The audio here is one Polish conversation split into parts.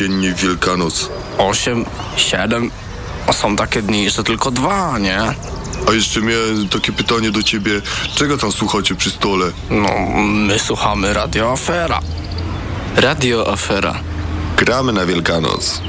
dziennie w Wielkanoc? Osiem, siedem. A są takie dni, że tylko dwa, nie? A jeszcze miałem takie pytanie do ciebie. Czego tam słuchacie przy stole? No, my słuchamy Radio Afera. Radio Afera. Gramy na Wielkanoc.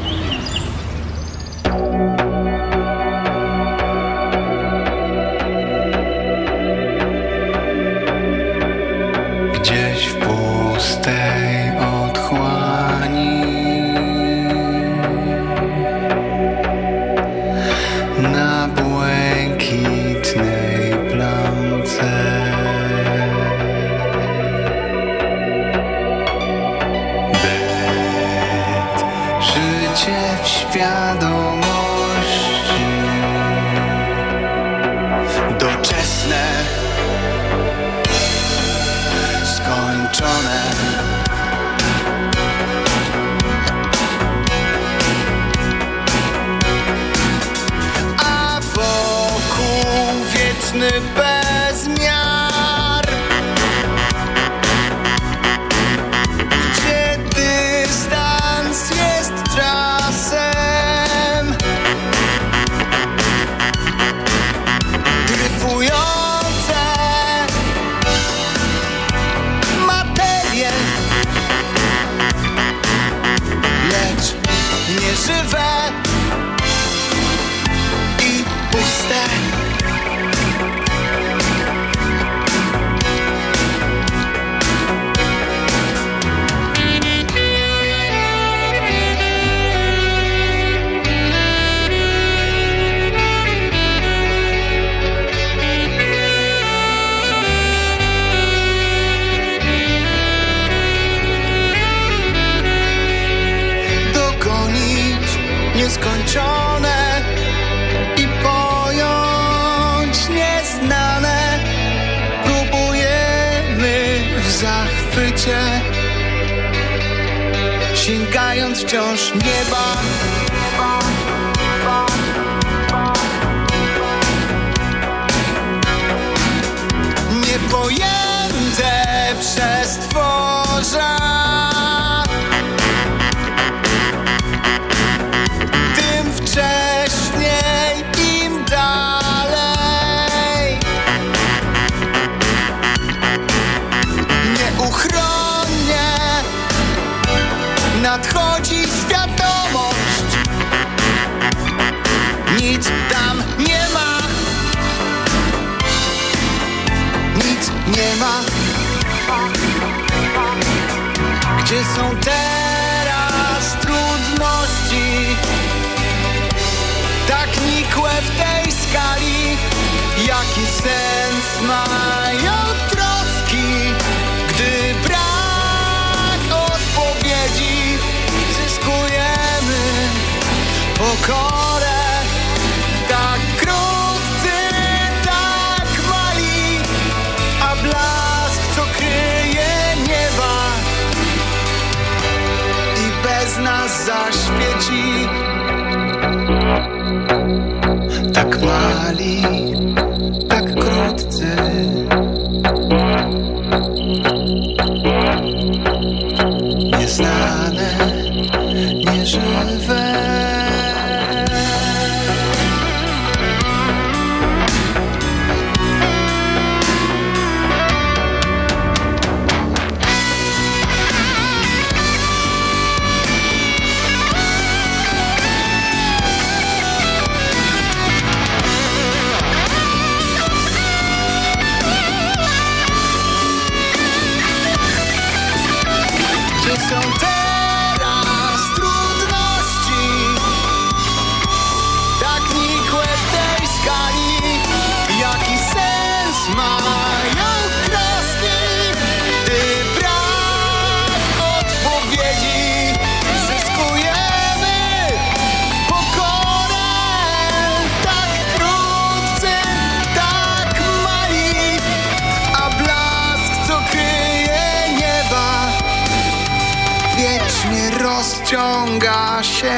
Świadomość. Nic tam nie ma. Nic nie ma. Gdzie są teraz trudności? tak nikłe w tej skali Jaki sens mają Tak tak A blask, co kryje nieba I bez nas zaświeci tak mali, tak krótcy. Nieznane, nieżywe. Rozciąga się.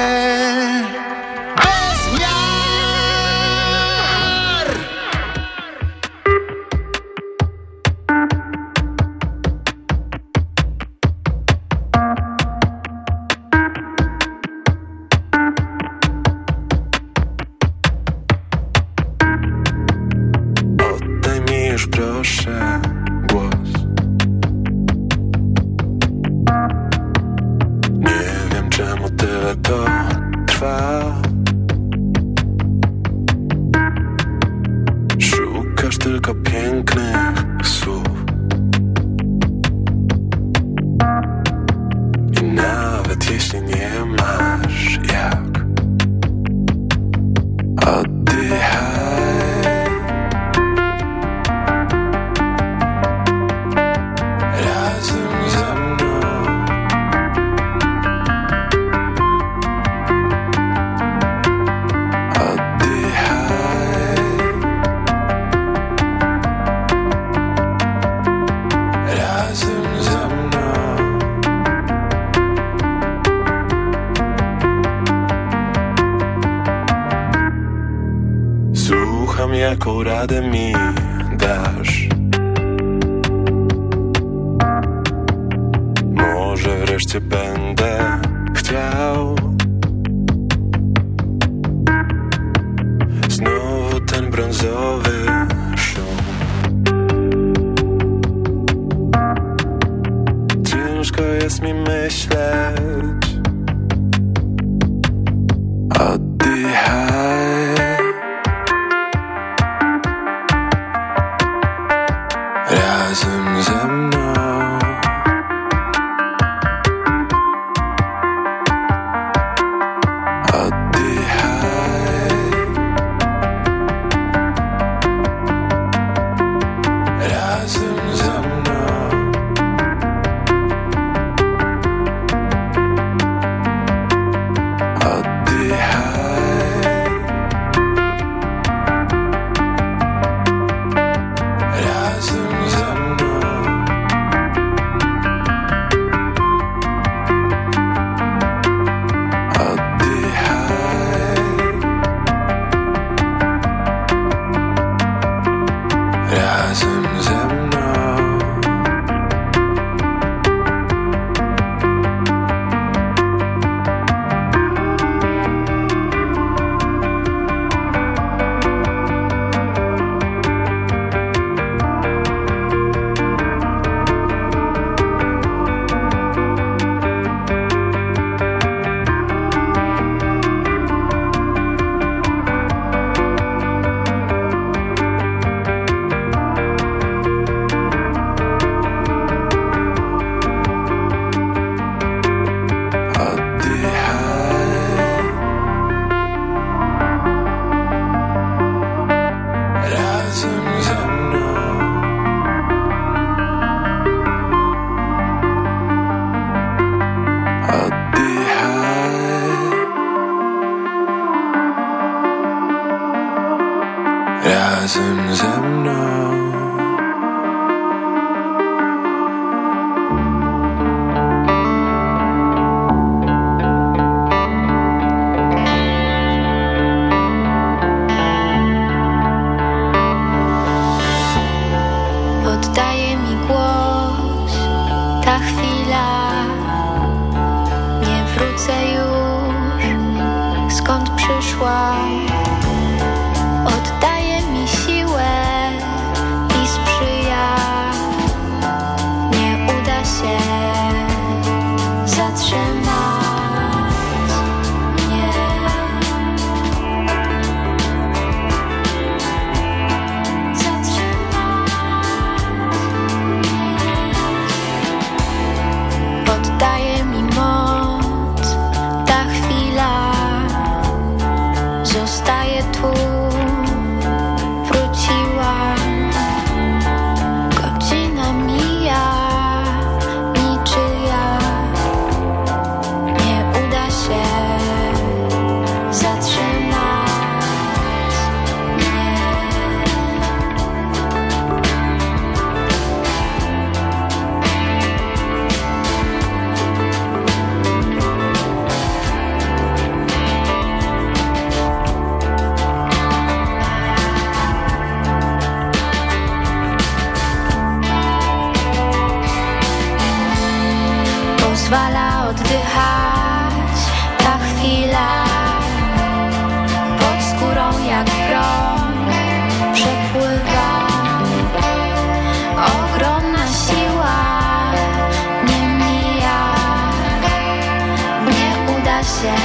się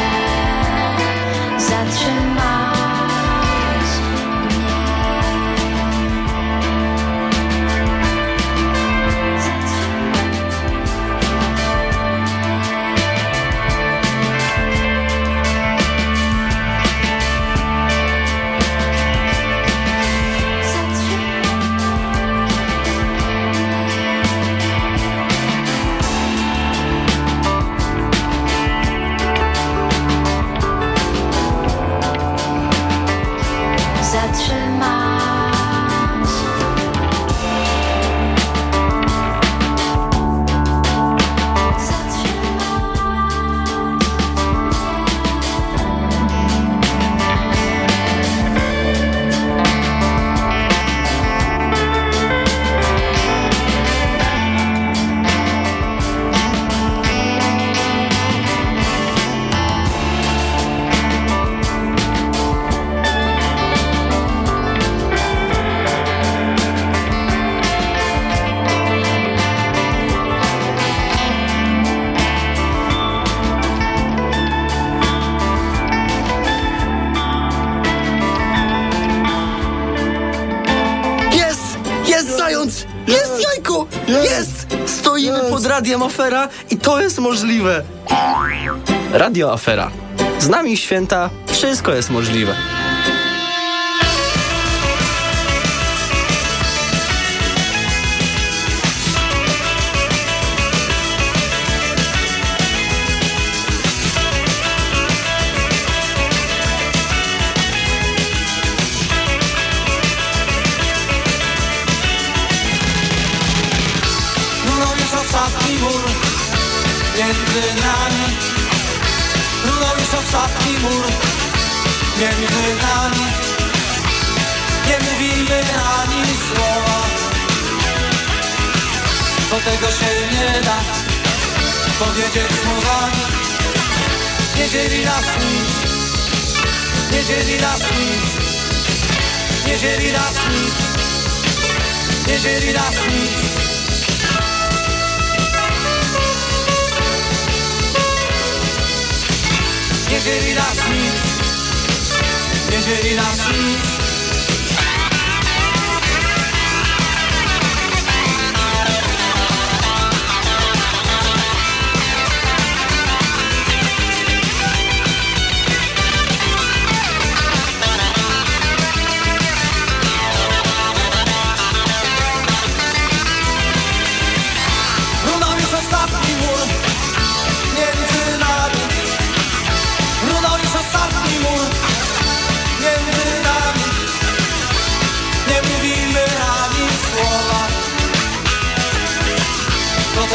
zatrzymała. Radiem afera i to jest możliwe. Radio Afera. Z nami święta, wszystko jest możliwe. Mur między nami. Runął już ostatni mur między nami. Nie mówimy ani słowa Bo tego się nie da powiedzieć słowami. Nie dzieli nas nic Nie dzieli nas nic Nie dzieli nas nic Nie dzieli nas nic Jeżeli nas nic, jeżeli nas nic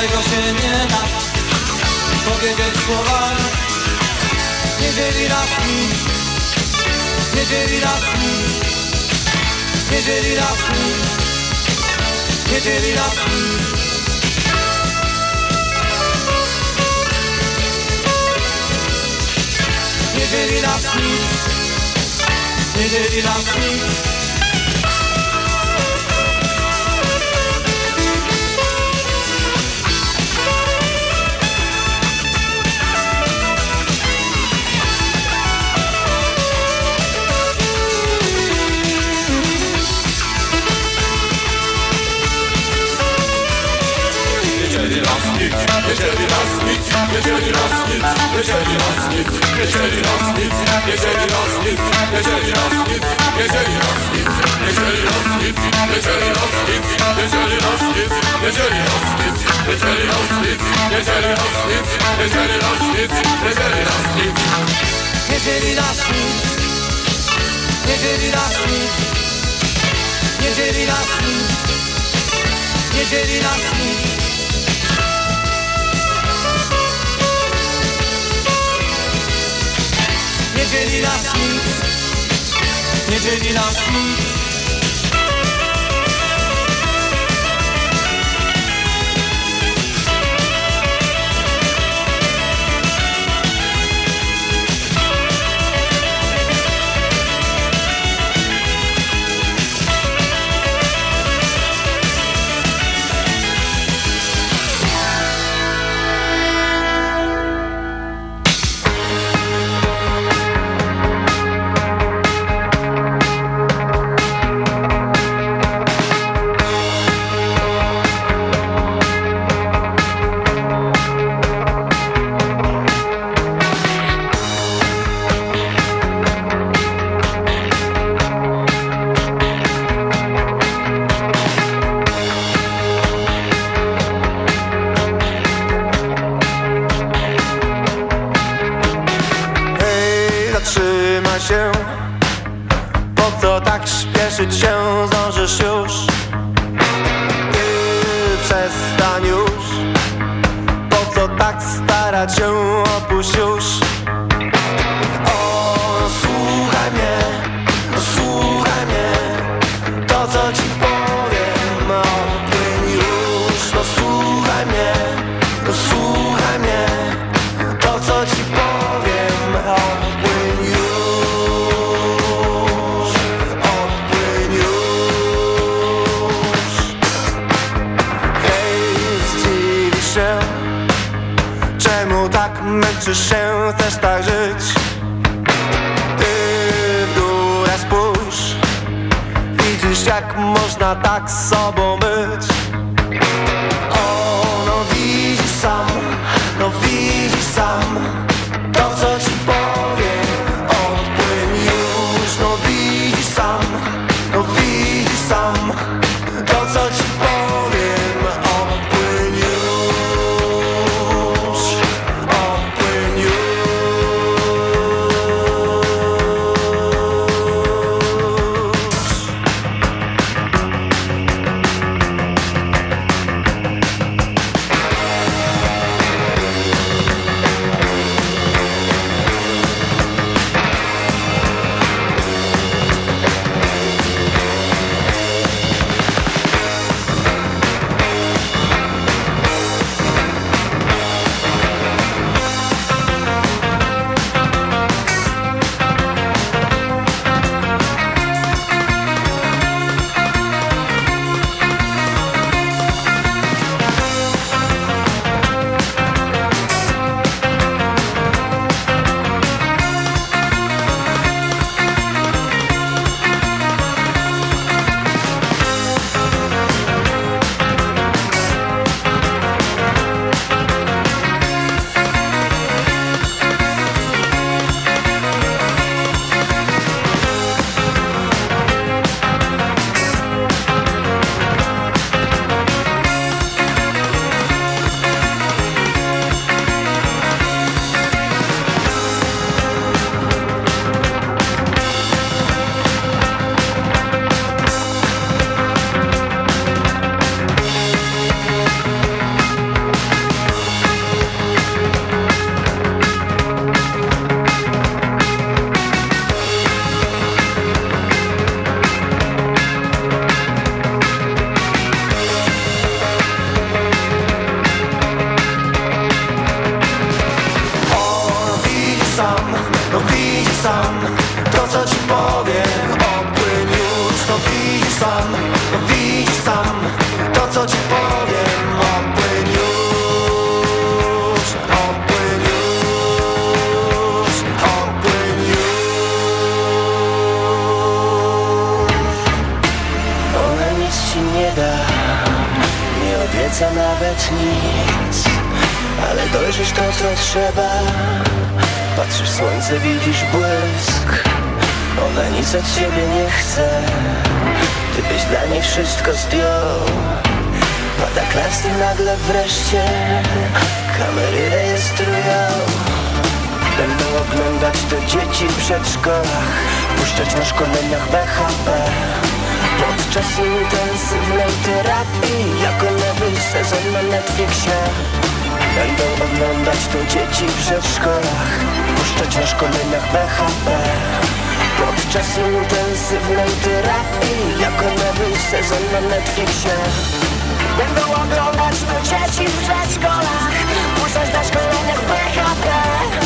Do tego się nie da powiedzieć słowami Nie dzieli nas nic Nie dzieli nas nic Nie dzieli nas nic Nie dzieli nas nic. Nie dzieli nas nic Nie dzieli nas nic Nie dzieli nas nic Nie dzieli nas nic Nie dzieli nas nic Nie dzieli nas nic Nie dzieli nas nic Nie dzieli nas nic Niedzieli nas nic, niedzieli nas. przestań już. Po co tak starać się opuść już. O czy się chcesz tak żyć? Ty w górę spójrz Widzisz jak można tak sobą intensywnej terapii Jako nowy sezon na Netflixie. Będą oglądać to dzieci w przedszkolach. Puszczać na szkoleniach BHP Podczas intensywnej terapii Jako nowy sezon na Netflixie. Będą oglądać to dzieci w przedszkolach. Puszczać na szkoleniach BHP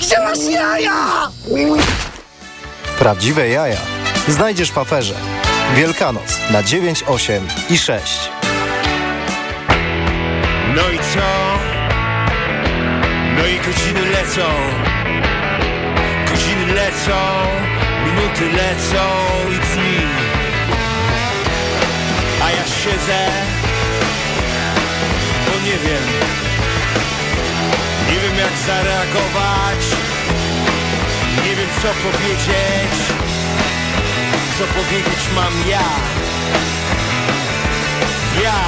Gdzie masz jaja? Prawdziwe jaja znajdziesz w aferze. Wielkanoc na 9, 8 i 6. No i co? No i godziny lecą Godziny lecą Minuty lecą i dni A ja siedzę Bo nie wiem wiem jak zareagować. Nie wiem co powiedzieć. Co powiedzieć mam ja? Ja.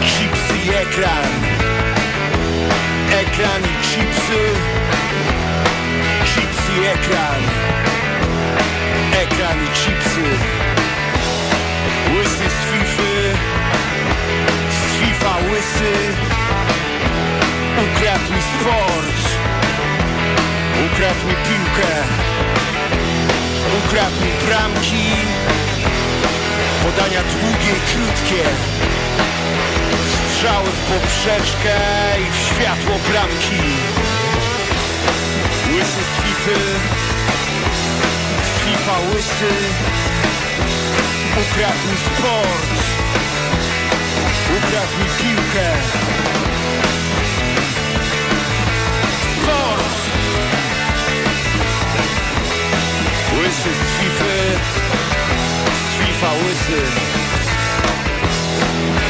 Chipsy i ekran. Ekran i chipsy. Chipsy i ekran. Ekran i chipsy Łysy z Fify Z FIFA łysy. Ukradł mi sport Ukradł mi piłkę Ukradł mi bramki. Podania długie i krótkie. Strzały w poprzeczkę i w światło bramki. Łysy z Fify Z FIFA łysy Ukradł mi sport. Ukradł mi piłkę. Sport. Łysy z Fify Z FIFA łysy.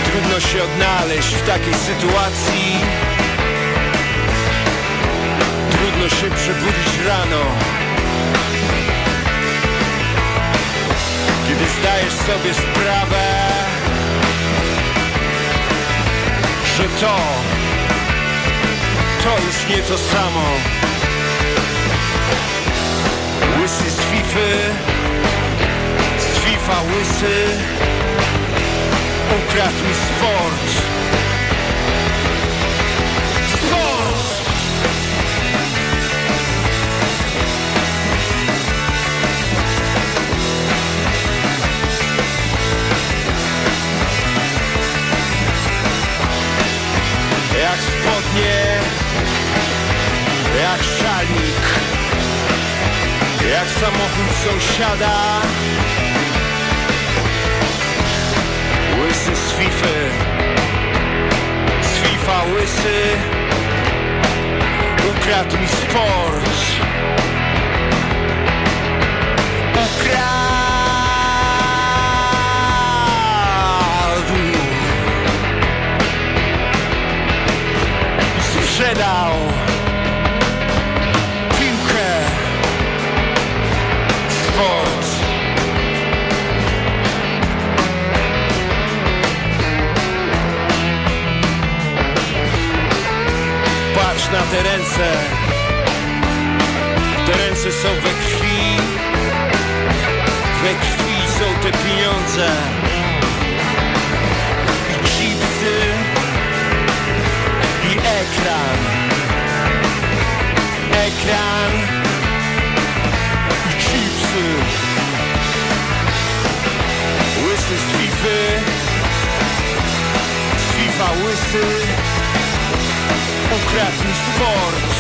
Trudno się odnaleźć w takiej sytuacji. Trudno się przebudzić rano Kiedy zdajesz sobie sprawę Że to To już nie to samo. Łysy z Fify Z FIFA łysy Ukradł mi sport spodnie Jak szalik Jak samochód sąsiada. Łysy z Fify Z FIFA łysy Ukradł mi sport Sprzedał Piłkę. Sport Patrz na te ręce. Te ręce są we krwi. We krwi są te pieniądze ekran. Ekran. I chipsy. Łysy z Fify. Z FIFA łysy. Ukradł sport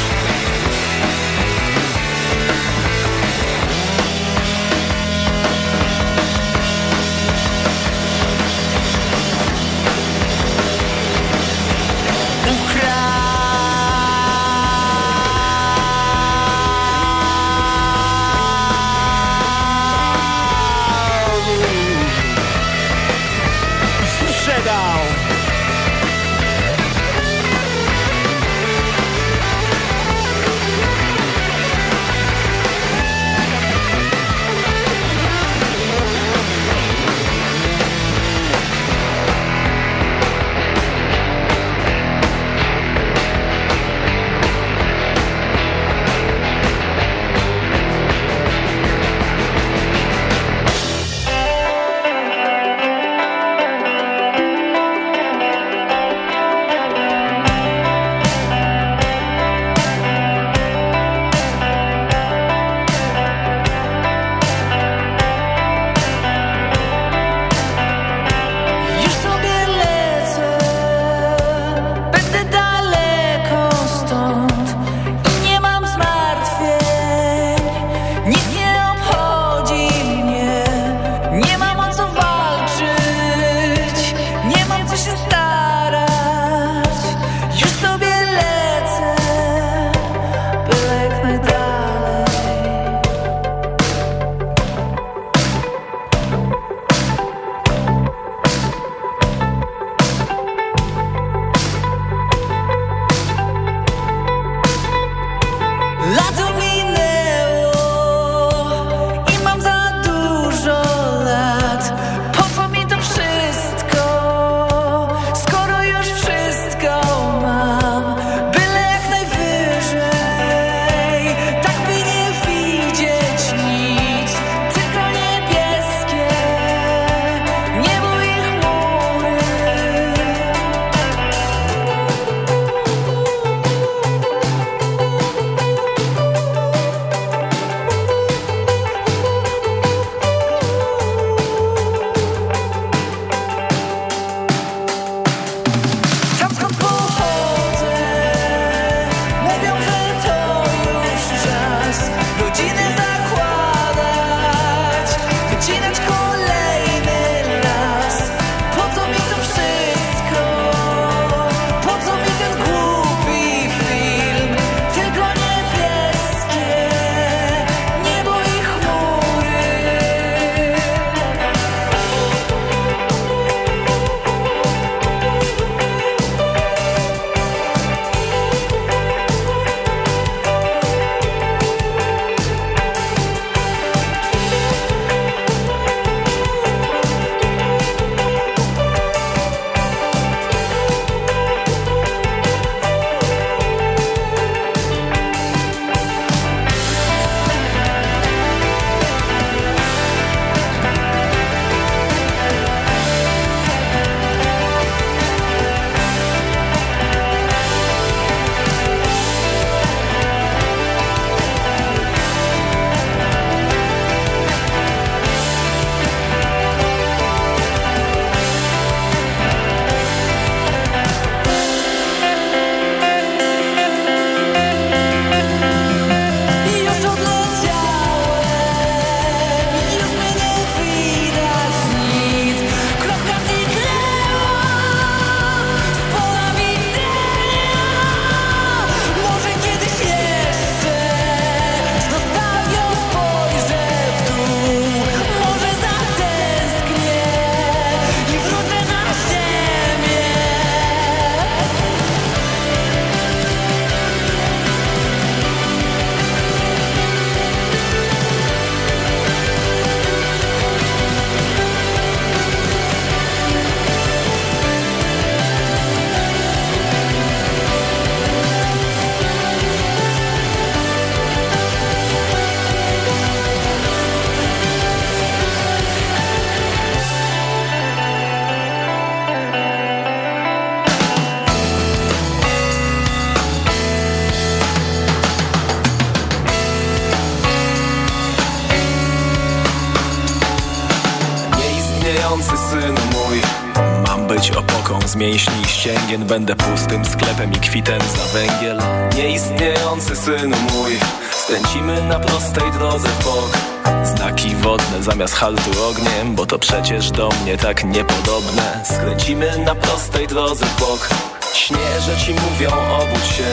Będę pustym sklepem i kwitem za węgiel. Nieistniejący synu mój Skręcimy na prostej drodze w bok. Znaki wodne zamiast haltu ogniem Bo to przecież do mnie tak niepodobne. Skręcimy na prostej drodze w bok. Śnieże ci mówią obudź się.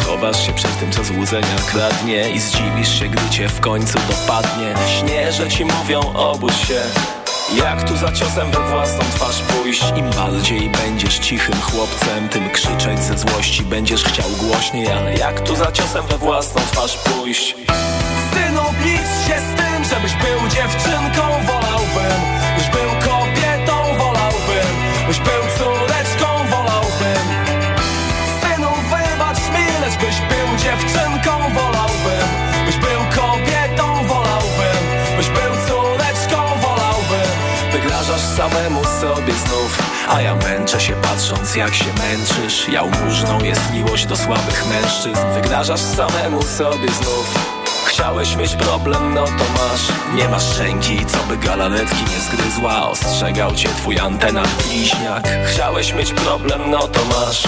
Schowasz się przed tym co złudzenia kradnie I zdziwisz się gdy cię w końcu dopadnie. Śnieże ci mówią obudź się jak tu za ciosem we własną twarz pójść? Im bardziej będziesz cichym chłopcem Tym krzyczeć ze złości będziesz chciał głośniej Ale jak tu za ciosem we własną twarz pójść? Synu, licz się z tym, żebyś był dziewczynką Wolałbym, A ja męczę się patrząc jak się męczysz. Jałmużną jest miłość do słabych mężczyzn. Wygrażasz samemu sobie znów. Chciałeś mieć problem, no to masz. Nie masz szczęki, co by galaretki nie zgryzła. Ostrzegał cię twój antenat bliźniak. Chciałeś mieć problem, no to masz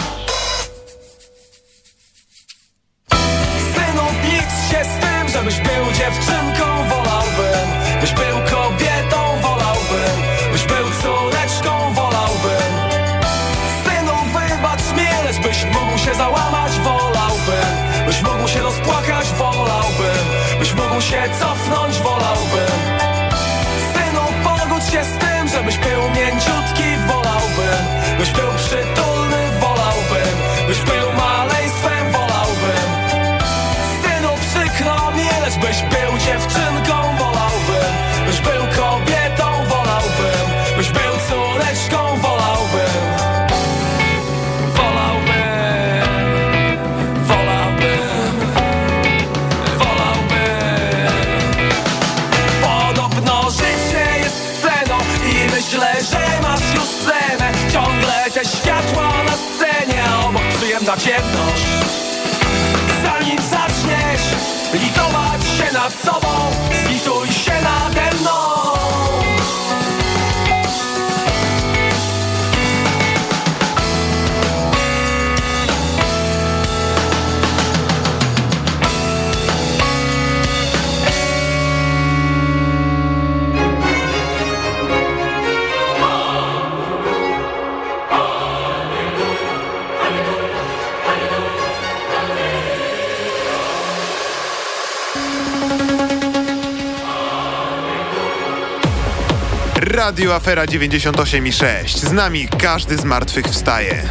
Radio Afera 98 i 6. Z nami każdy z martwych wstaje.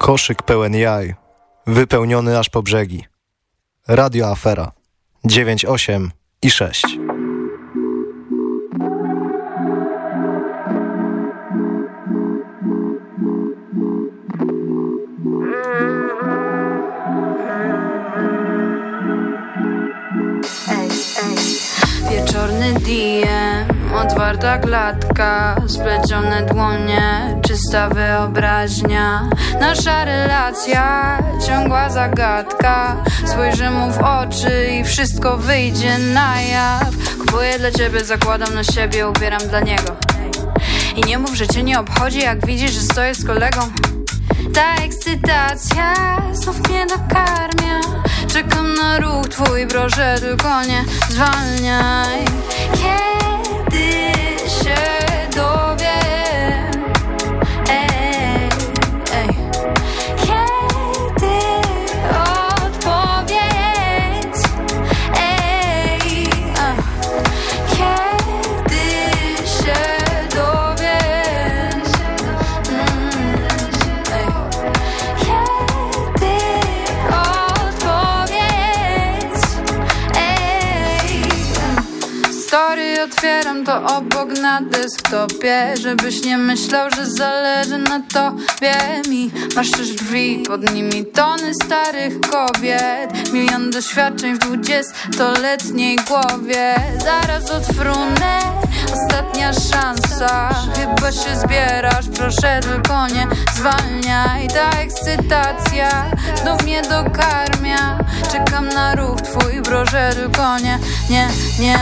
Koszyk pełen jaj, wypełniony aż po brzegi. Radio Afera 9, 8 i 6. Wieczorny DM, otwarta klatka Splecione dłonie, czysta wyobraźnia. Nasza relacja, ciągła zagadka. Spojrzę mu w oczy i wszystko wyjdzie na jaw. Kupuję dla ciebie, zakładam na siebie, ubieram dla niego. I nie mów, że cię nie obchodzi, jak widzisz, że stoję z kolegą. Ta ekscytacja znów mnie dokarmia. Czekam na ruch twój, proszę tylko nie zwalniaj to obok na desktopie Żebyś nie myślał, że zależy na tobie mi. Masz też drzwi, pod nimi tony starych kobiet Milion doświadczeń w dwudziestoletniej głowie. Zaraz odfrunę, ostatnia szansa. Chyba się zbierasz, proszę tylko nie zwalniaj. Ta ekscytacja znów mnie dokarmia. Czekam na ruch twój, proszę tylko nie, nie, nie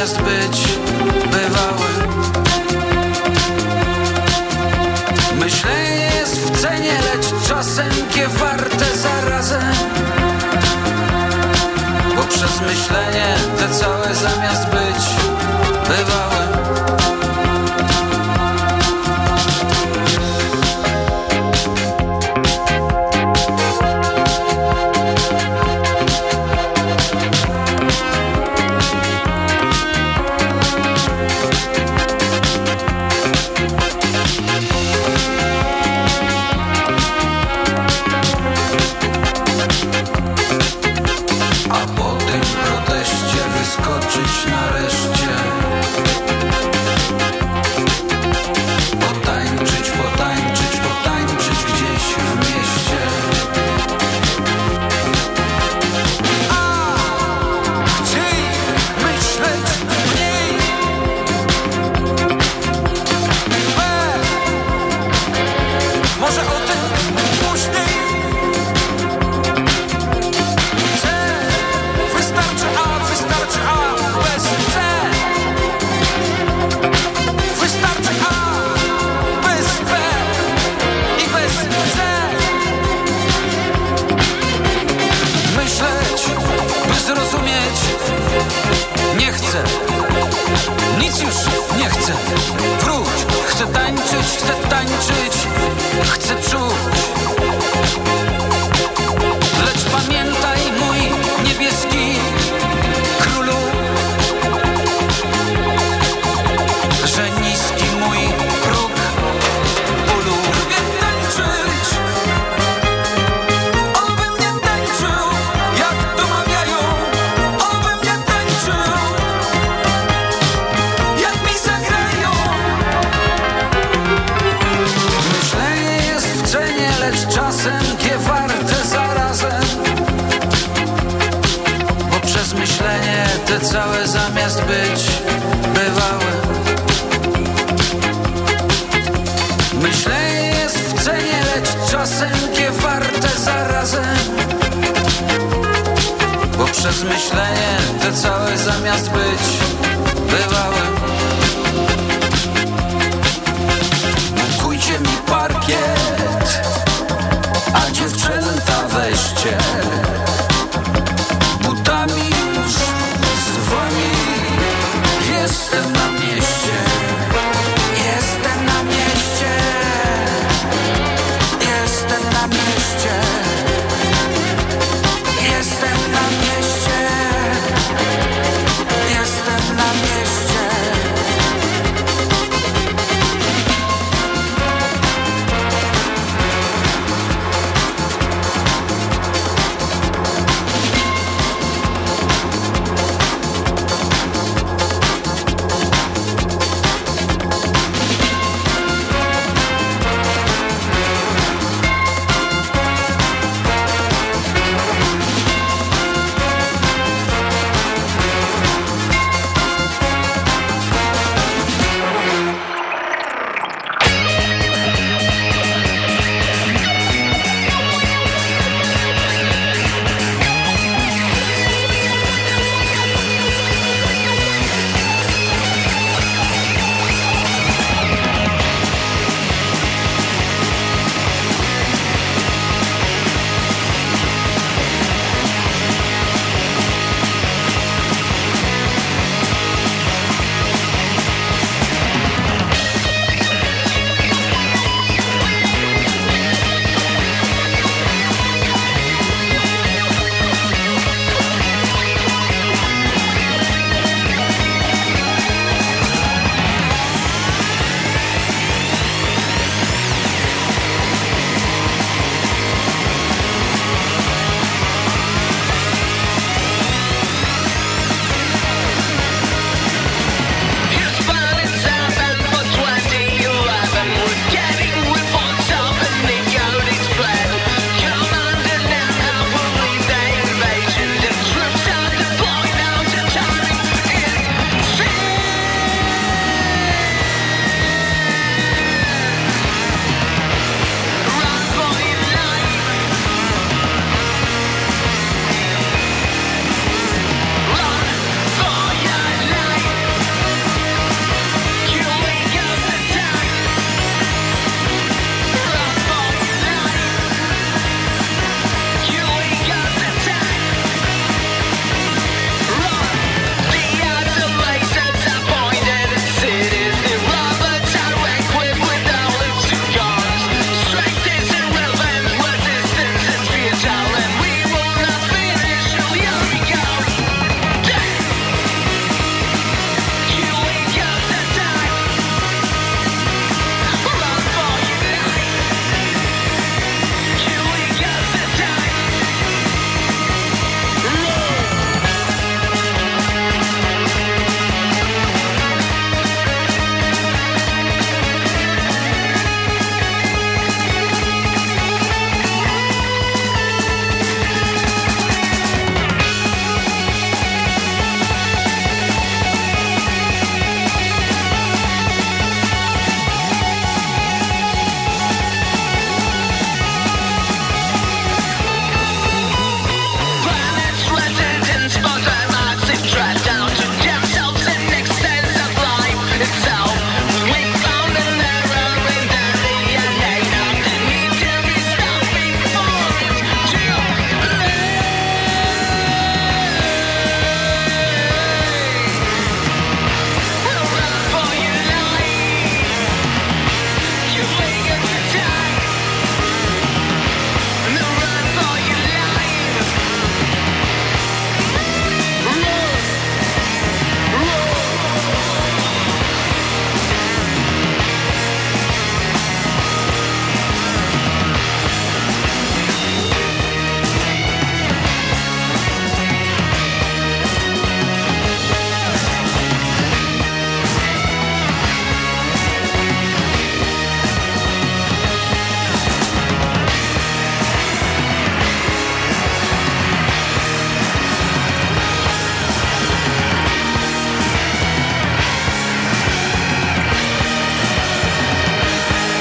zamiast być bywały Myślenie jest w cenie, lecz czasem kiewarte zarazem. Bo przez myślenie te całe zamiast być